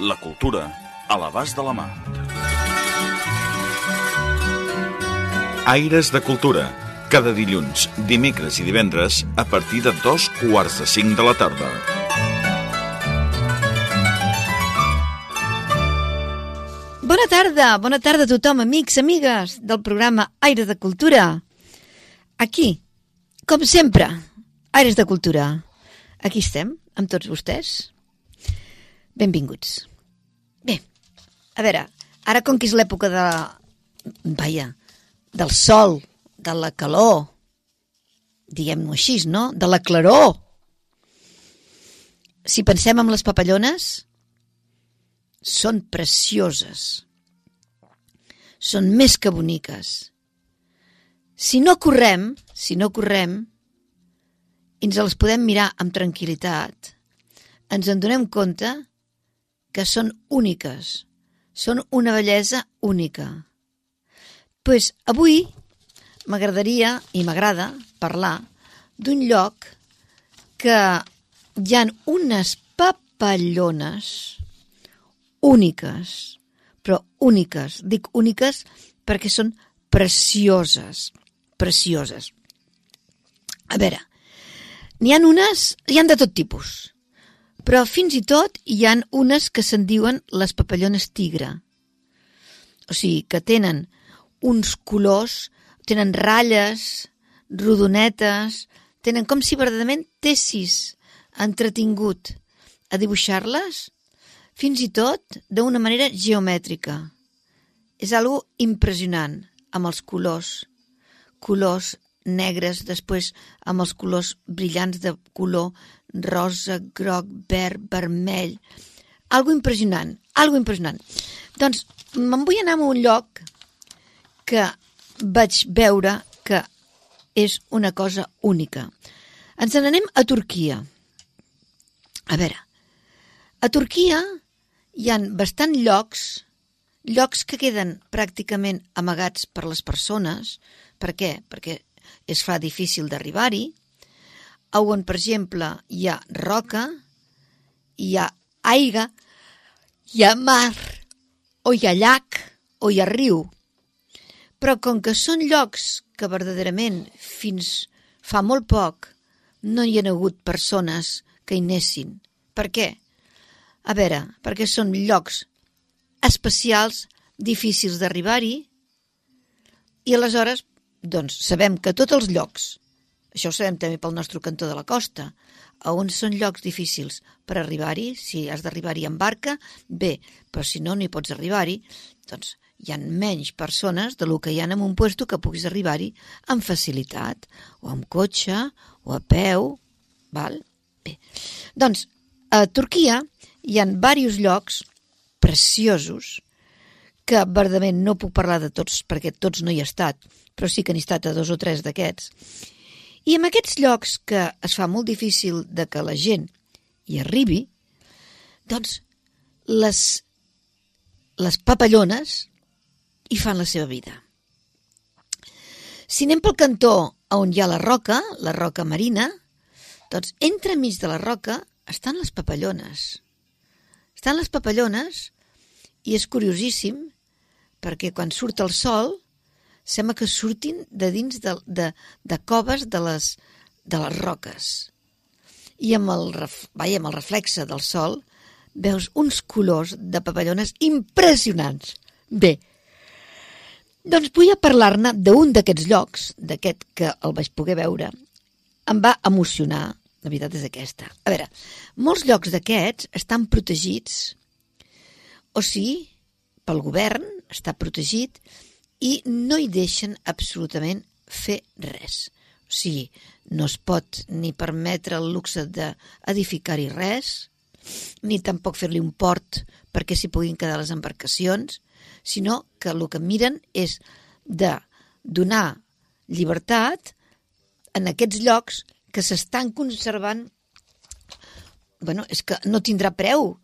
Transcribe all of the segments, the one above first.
La cultura a l'abast de la mà. Aires de Cultura. Cada dilluns, dimecres i divendres a partir de dos quarts de cinc de la tarda. Bona tarda, bona tarda a tothom, amics, amigues del programa Aire de Cultura. Aquí, com sempre, Aires de Cultura. Aquí estem, amb tots vostès. Benvinguts. Bé, a veure, ara com que és l'època de... Vaja, del sol, de la calor, diguem-ho així, no? De la claror. Si pensem en les papallones, són precioses. Són més que boniques. Si no correm, si no correm, ens les podem mirar amb tranquil·litat, ens en donem compte que són úniques, són una bellesa única. pues, avui m'agradaria i m'agrada parlar d'un lloc que hi han unes papallones úniques, però úniques. Dic úniques perquè són precioses, precioses. A veure, n'hi han unes, hi han de tot tipus, però fins i tot hi han unes que se'n diuen les papallones tigre. O sigui, que tenen uns colors, tenen ratlles, rodonetes, tenen com si verdaderament tessis entretingut a dibuixar-les fins i tot d'una manera geomètrica. És algo impressionant amb els colors, colors negres, després amb els colors brillants de color rosa, groc, verd, vermell. Algo impressionant, algo impressionant. Doncs me'n vull anar a un lloc que vaig veure que és una cosa única. Ens n'anem a Turquia. A veure, a Turquia hi han bastant llocs, llocs que queden pràcticament amagats per les persones. Per què? Perquè es fa difícil d'arribar-hi, on, per exemple, hi ha roca, hi ha aigua, hi ha mar, o hi ha llac, o hi ha riu. Però com que són llocs que verdaderament fins fa molt poc no hi ha hagut persones que hi anessin. Per què? A veure, perquè són llocs especials, difícils d'arribar-hi, i aleshores, doncs, sabem que tots els llocs, això ho sabem també pel nostre cantó de la costa, on són llocs difícils per arribar-hi, si has d'arribar-hi en barca, bé, però si no, no hi pots arribar-hi, doncs hi ha menys persones de lo que hi ha en un puesto que puguis arribar-hi amb facilitat, o amb cotxe, o a peu, val? Bé, doncs, a Turquia hi ha diversos llocs preciosos que verdament no puc parlar de tots perquè tots no hi he estat, però sí que n'he estat a dos o tres d'aquests. I en aquests llocs que es fa molt difícil de que la gent hi arribi, doncs les, les papallones hi fan la seva vida. Si anem pel cantó on hi ha la roca, la roca marina, doncs entremig de la roca estan les papallones. Estan les papallones i és curiosíssim perquè quan surt el sol sembla que surtin de dins de, de, de coves de les, de les roques. I amb el, vaja, amb el reflexe del sol veus uns colors de papallones impressionants. Bé, doncs vull parlar-ne d'un d'aquests llocs, d'aquest que el vaig poder veure, em va emocionar la veritat és aquesta. A veure, molts llocs d'aquests estan protegits, o sigui, pel govern està protegit i no hi deixen absolutament fer res. O sigui, no es pot ni permetre el luxe d'edificar-hi res, ni tampoc fer-li un port perquè s'hi puguin quedar les embarcacions, sinó que el que miren és de donar llibertat en aquests llocs que s'estan conservant bueno, és que no tindrà preu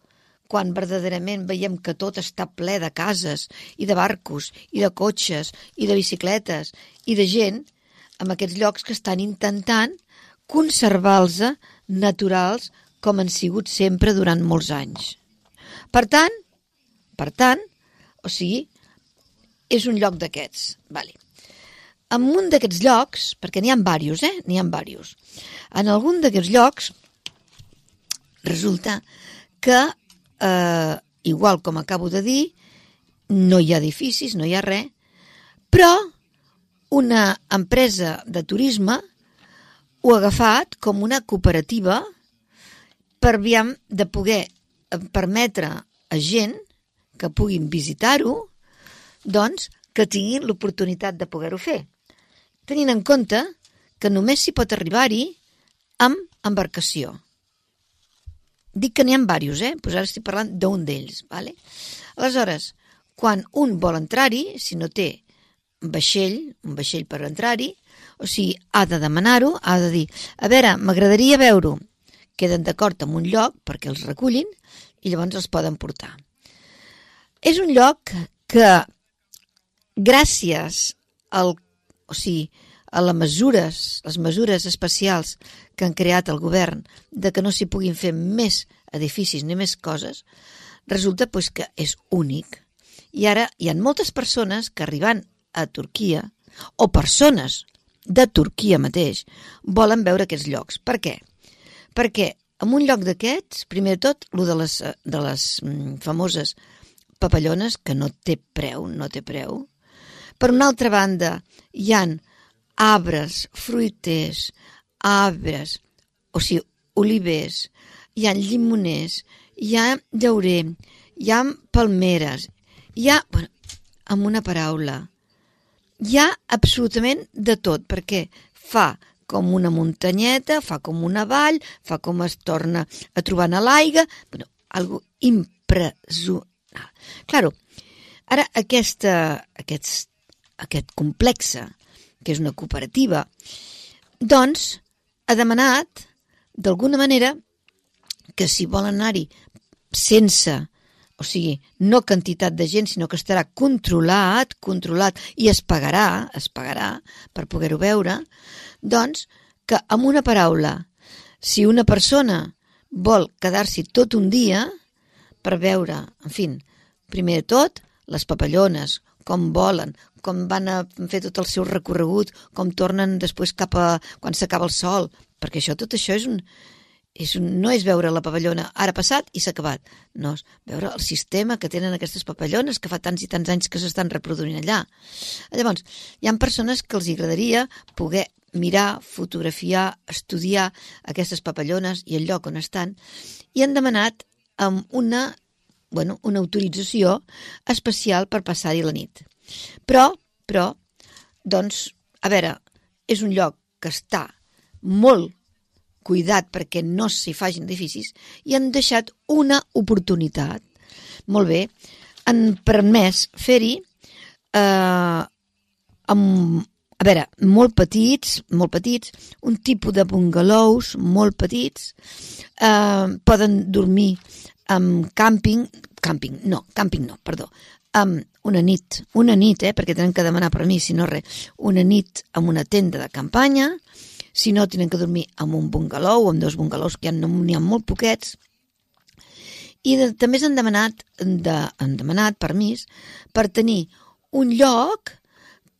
quan verdaderament veiem que tot està ple de cases i de barcos i de cotxes i de bicicletes i de gent en aquests llocs que estan intentant conservar-los naturals com han sigut sempre durant molts anys. Per tant, per tant, o sigui, és un lloc d'aquests. Vale. En un d'aquests llocs, perquè n'hi ha diversos, eh? N'hi ha diversos. En algun d'aquests llocs resulta que, eh, igual com acabo de dir, no hi ha edificis, no hi ha res, però una empresa de turisme ho ha agafat com una cooperativa per aviam de poder permetre a gent que puguin visitar-ho, doncs que tinguin l'oportunitat de poder-ho fer, tenint en compte que només s'hi pot arribar-hi amb embarcació. Dic que n'hi ha diversos, eh? Pues ara estic parlant d'un d'ells, ¿vale? Aleshores, quan un vol entrar-hi, si no té vaixell, un vaixell per entrar-hi, o sigui, ha de demanar-ho, ha de dir, a veure, m'agradaria veure-ho. Queden d'acord amb un lloc perquè els recullin i llavors els poden portar. És un lloc que, gràcies al, o sigui, a les mesures, les mesures especials que han creat el govern de que no s'hi puguin fer més edificis ni més coses, resulta pues, que és únic. I ara hi ha moltes persones que arribant a Turquia, o persones de Turquia mateix, volen veure aquests llocs. Per què? Perquè en un lloc d'aquests, primer de tot, el de les, de les mm, famoses papallones, que no té preu, no té preu. Per una altra banda, hi han arbres, fruiters, arbres, o sigui, olivers, hi ha llimoners, hi ha llaurer, hi ha palmeres, hi ha, bueno, amb una paraula, hi ha absolutament de tot, perquè fa com una muntanyeta, fa com una vall, fa com es torna a trobar a l'aigua, bueno, algo impressionant. Claro, ara aquesta, aquest, aquest complexe, que és una cooperativa, doncs ha demanat, d'alguna manera, que si vol anar-hi sense o sigui, no quantitat de gent, sinó que estarà controlat, controlat, i es pagarà, es pagarà per poder-ho veure, doncs que amb una paraula, si una persona vol quedar-s'hi tot un dia per veure, en fi, primer de tot, les papallones, com volen, com van a fer tot el seu recorregut, com tornen després cap a quan s'acaba el sol, perquè això tot això és un, és un, no és veure la pavellona ara passat i s'ha acabat, no, és veure el sistema que tenen aquestes papallones que fa tants i tants anys que s'estan reproduint allà. Llavors, hi ha persones que els agradaria poder mirar, fotografiar, estudiar aquestes papallones i el lloc on estan i han demanat amb una, bueno, una autorització especial per passar-hi la nit. Però, però, doncs, a veure, és un lloc que està molt cuidat perquè no s'hi facin edificis i han deixat una oportunitat. Molt bé, han permès fer-hi eh, amb, a veure, molt petits, molt petits, un tipus de bungalous molt petits, eh, poden dormir amb càmping, càmping, no, càmping no, perdó, amb una nit, una nit, eh, perquè tenen que demanar permís, si no res, una nit amb una tenda de campanya, si no tenen que dormir amb un bungalou amb dos bungalous que n'hi ha molt poquets. I de, també s'han demanat, de, han demanat permís per tenir un lloc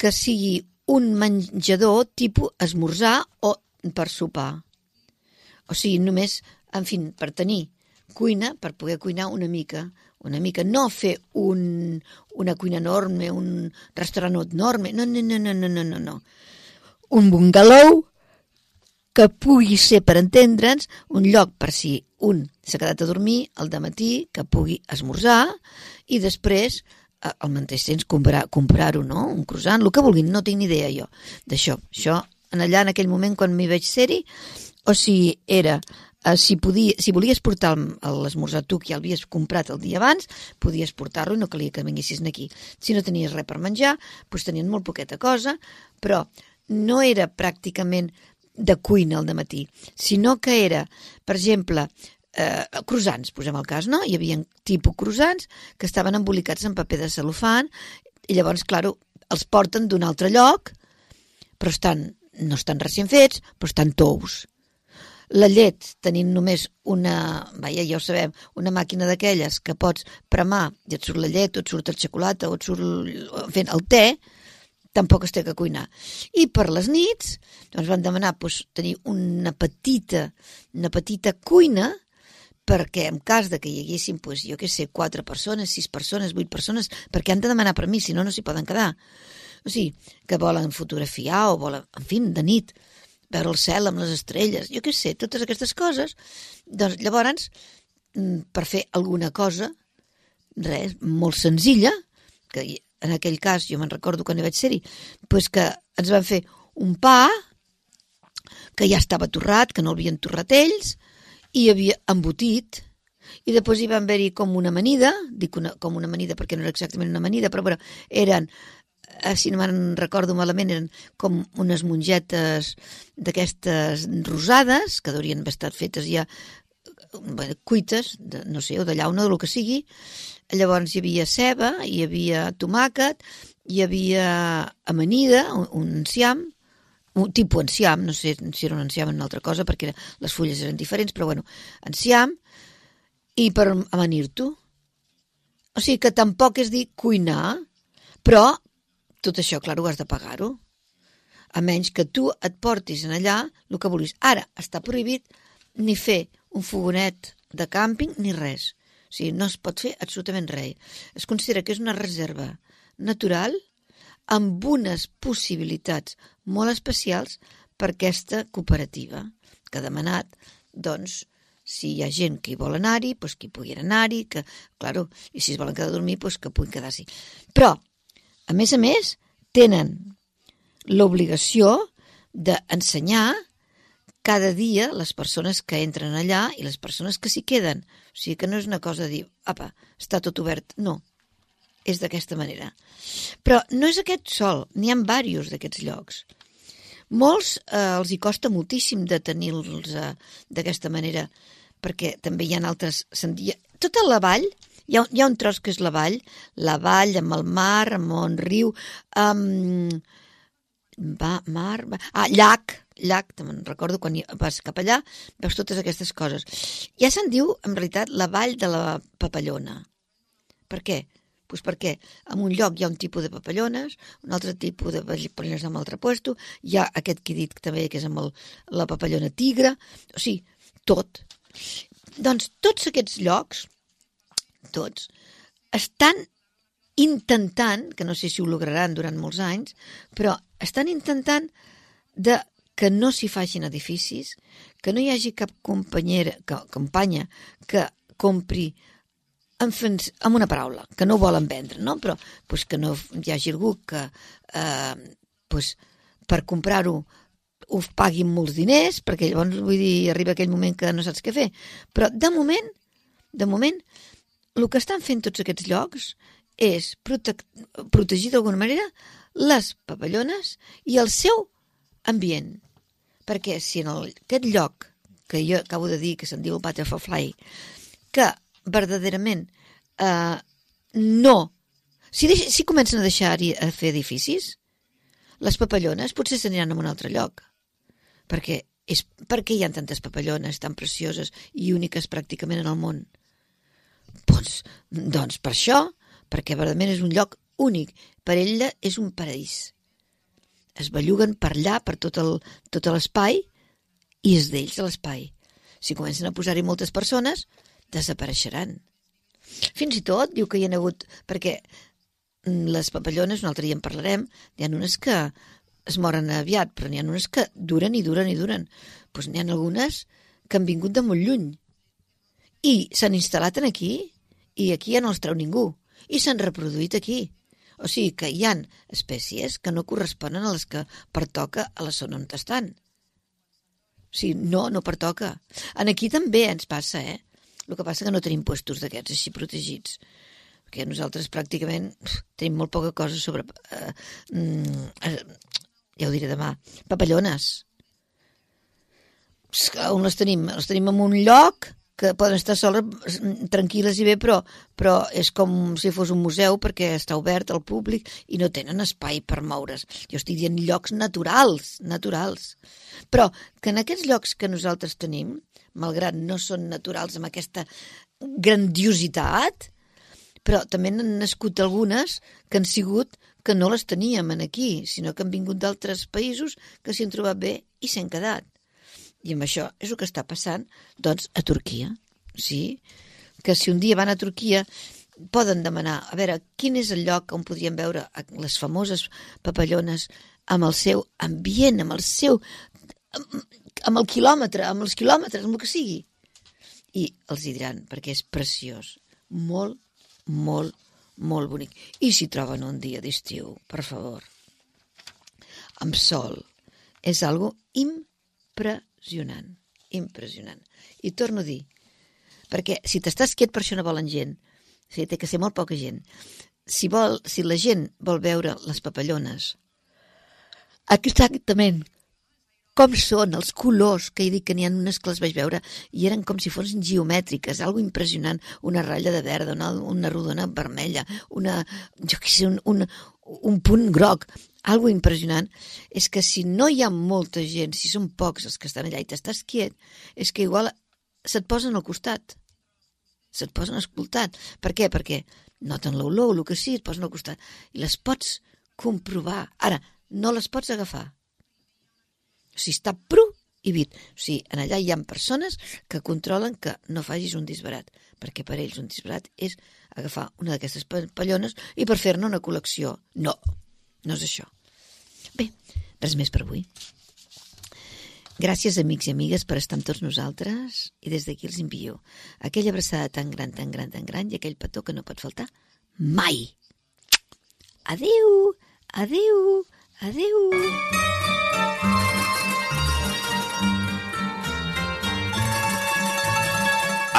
que sigui un menjador tipus esmorzar o per sopar. O sigui, només, en fi, per tenir cuina, per poder cuinar una mica, una mica, no fer un, una cuina enorme, un restaurant enorme, no, no, no, no, no, no, no. Un bungalou que pugui ser, per entendre'ns, un lloc per si un s'ha quedat a dormir al matí, que pugui esmorzar i després al mateix temps comprar-ho, comprar no? un croissant, el que vulguin, no tinc ni idea jo d'això. Això, en allà en aquell moment quan m'hi vaig ser-hi, o si era eh, si, podia, si volies portar l'esmorzar tu, que ja l'havies comprat el dia abans, podies portar-lo i no calia que vinguessis aquí. Si no tenies res per menjar, doncs tenien molt poqueta cosa, però no era pràcticament de cuina al matí, sinó que era, per exemple, eh, croissants, posem el cas, no? Hi havia tipus croissants que estaven embolicats en paper de celofan i llavors, claro, els porten d'un altre lloc, però estan, no estan recient fets, però estan tous. La llet, tenint només una, vaja, ja ho sabem, una màquina d'aquelles que pots premar i et surt la llet, o et surt el xocolata, o et surt fent el te, tampoc es té que cuinar. I per les nits, doncs van demanar doncs, tenir una petita, una petita cuina perquè en cas de que hi haguessin, doncs, jo què sé, quatre persones, sis persones, vuit persones, perquè han de demanar per mi, si no, no s'hi poden quedar. O sigui, que volen fotografiar o volen, en fi, de nit, veure el cel amb les estrelles, jo què sé, totes aquestes coses. Doncs llavors, mm, per fer alguna cosa, res, molt senzilla, que en aquell cas, jo me'n recordo quan hi vaig ser-hi, doncs que ens van fer un pa que ja estava torrat, que no l'havien torrat ells, i havia embotit, i després hi van haver-hi com una amanida, dic una, com una amanida perquè no era exactament una amanida, però bueno, eren, si no me'n recordo malament, eren com unes mongetes d'aquestes rosades, que haurien estat fetes ja cuites, de, no sé, o de llauna, del que sigui, Llavors hi havia ceba, hi havia tomàquet, hi havia amanida, un, un enciam, un tipus enciam, no sé si era un enciam o una altra cosa, perquè les fulles eren diferents, però bueno, enciam, i per amanir-t'ho. O sigui que tampoc és dir cuinar, però tot això, clar, ho has de pagar-ho. A menys que tu et portis en allà el que vulguis. Ara, està prohibit ni fer un fogonet de càmping ni res. O sigui, no es pot fer absolutament res. Es considera que és una reserva natural amb unes possibilitats molt especials per aquesta cooperativa que ha demanat, doncs, si hi ha gent que hi vol anar-hi, doncs que hi puguin anar-hi, que, claro, i si es volen quedar a dormir, doncs que puguin quedar-s'hi. Però, a més a més, tenen l'obligació d'ensenyar cada dia les persones que entren allà i les persones que s'hi queden. O sigui que no és una cosa de dir, apa, està tot obert. No, és d'aquesta manera. Però no és aquest sol, n'hi ha diversos d'aquests llocs. Molts eh, els hi costa moltíssim de tenir-los eh, d'aquesta manera, perquè també hi ha altres... Tota la vall, hi ha, hi ha un tros que és la vall, la vall amb el mar, amb un riu, amb... Va, mar, va, ah, llac, llac, me'n recordo quan vas cap allà, veus totes aquestes coses. Ja se'n diu, en realitat, la vall de la papallona. Per què? Pues perquè en un lloc hi ha un tipus de papallones, un altre tipus de papallones en un altre puesto, hi ha aquest que he dit també que és amb el, la papallona tigre, o sigui, tot. Doncs tots aquests llocs, tots, estan intentant, que no sé si ho lograran durant molts anys, però estan intentant de que no s'hi facin edificis, que no hi hagi cap companyera, que, companya que compri en, amb una paraula, que no volen vendre, no? però pues, que no hi hagi algú que eh, pues, per comprar-ho ho paguin molts diners, perquè llavors vull dir, arriba aquell moment que no saps què fer. Però de moment, de moment, el que estan fent tots aquests llocs és prote protegir d'alguna manera les papallones i el seu ambient. Perquè si en el, aquest lloc que jo acabo de dir, que se'n diu Butterfly, que verdaderament eh, no... Si, deix, si comencen a deixar-hi a fer edificis, les papallones potser s'aniran a un altre lloc. Perquè és perquè hi ha tantes papallones tan precioses i úniques pràcticament en el món. Doncs, doncs per això, perquè verdaderament és un lloc únic. Per ella és un paradís es belluguen per allà, per tot l'espai, i és d'ells l'espai. Si comencen a posar-hi moltes persones, desapareixeran. Fins i tot, diu que hi ha hagut... Perquè les papallones, un altre dia en parlarem, n'hi ha unes que es moren aviat, però n'hi ha unes que duren i duren i duren. Doncs n'hi ha algunes que han vingut de molt lluny. I s'han instal·lat aquí, i aquí ja no els treu ningú. I s'han reproduït aquí. O sigui que hi han espècies que no corresponen a les que pertoca a la zona on estan. Sí, no, no pertoca. En aquí també ens passa, eh? El que passa que no tenim puestos d'aquests així protegits perquè nosaltres pràcticament tenim molt poca cosa sobre... Eh, eh, ja ho diré demà. Papallones. On les tenim? Les tenim en un lloc que poden estar soles, tranquil·les i bé, però, però és com si fos un museu perquè està obert al públic i no tenen espai per moure's. Jo estic dient llocs naturals, naturals. Però que en aquests llocs que nosaltres tenim, malgrat no són naturals amb aquesta grandiositat, però també n'han nascut algunes que han sigut que no les teníem en aquí, sinó que han vingut d'altres països que s'hi han trobat bé i s'han quedat. I amb això és el que està passant, doncs, a Turquia. Sí? Que si un dia van a Turquia poden demanar, a veure, quin és el lloc on podríem veure les famoses papallones amb el seu ambient, amb el seu... amb el quilòmetre, amb els quilòmetres, amb el que sigui. I els hi diran, perquè és preciós, molt, molt, molt bonic. I si troben un dia d'estiu, per favor, amb sol, és algo impressionant, impressionant. I torno a dir, perquè si t'estàs quiet per això no volen gent, o sigui, té que ser molt poca gent. Si, vol, si la gent vol veure les papallones, exactament com són els colors, que he dit que n'hi ha unes que les vaig veure i eren com si fossin geomètriques, algo impressionant, una ratlla de verda, una, una rodona vermella, una, jo què sé, un, un, un punt groc, algo impressionant, és que si no hi ha molta gent, si són pocs els que estan allà i t'estàs quiet, és que igual se't posen al costat, se't posen escoltat. Per què? Perquè noten l'olor, el que sí, et posen al costat i les pots comprovar. Ara, no les pots agafar, o sigui, està prohibit. O sigui, en allà hi ha persones que controlen que no facis un disbarat, perquè per ells un disbarat és agafar una d'aquestes pallones i per fer-ne una col·lecció. No, no és això. Bé, res més per avui. Gràcies, amics i amigues, per estar amb tots nosaltres i des d'aquí els envio aquella abraçada tan gran, tan gran, tan gran i aquell petó que no pot faltar mai. Adeu, adeu, adeu.